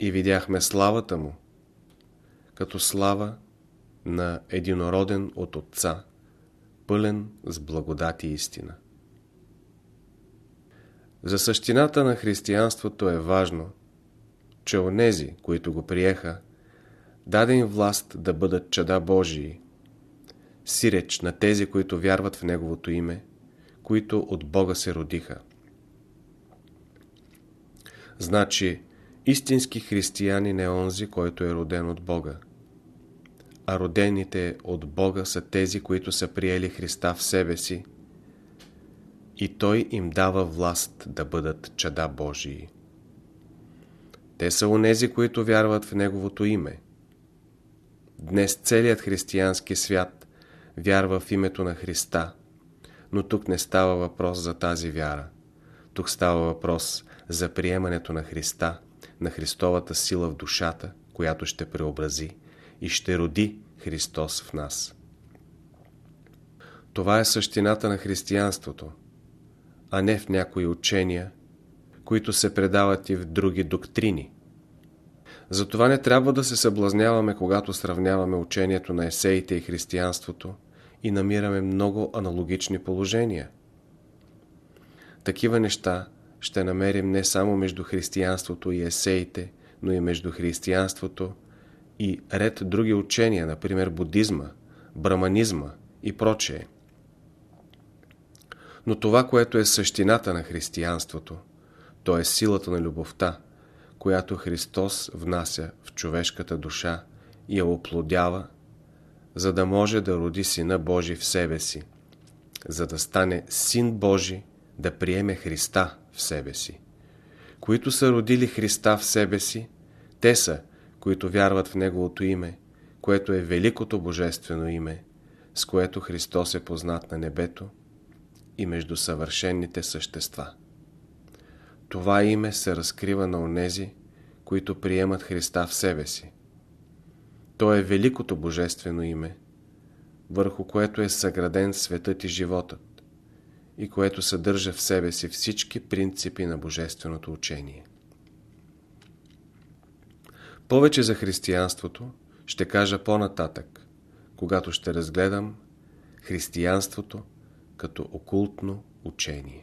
И видяхме славата Му, като слава на единороден от Отца, пълен с благодати и истина. За същината на християнството е важно, че онези, които го приеха, даде им власт да бъдат чада Божии, сиреч на тези, които вярват в Неговото име, които от Бога се родиха. Значи, истински християнин е онзи, който е роден от Бога. А родените от Бога са тези, които са приели Христа в себе си и Той им дава власт да бъдат чада Божии. Те са онези, които вярват в Неговото име. Днес целият християнски свят вярва в името на Христа, но тук не става въпрос за тази вяра. Тук става въпрос за приемането на Христа, на Христовата сила в душата, която ще преобрази и ще роди Христос в нас. Това е същината на християнството, а не в някои учения, които се предават и в други доктрини. Затова не трябва да се съблазняваме, когато сравняваме учението на есеите и християнството и намираме много аналогични положения. Такива неща ще намерим не само между християнството и есеите, но и между християнството и ред други учения, например будизма, браманизма и прочее. Но това, което е същината на християнството, то е силата на любовта, която Христос внася в човешката душа и я оплодява, за да може да роди Сина Божий в себе си, за да стане Син Божий да приеме Христа в себе си. Които са родили Христа в себе си, те са, които вярват в Неговото име, което е великото божествено име, с което Христос е познат на небето и между съвършенните същества. Това име се разкрива на онези, които приемат Христа в себе си. То е великото божествено име, върху което е съграден светът и животът и което съдържа в себе си всички принципи на божественото учение. Повече за християнството ще кажа по-нататък, когато ще разгледам християнството като окултно учение.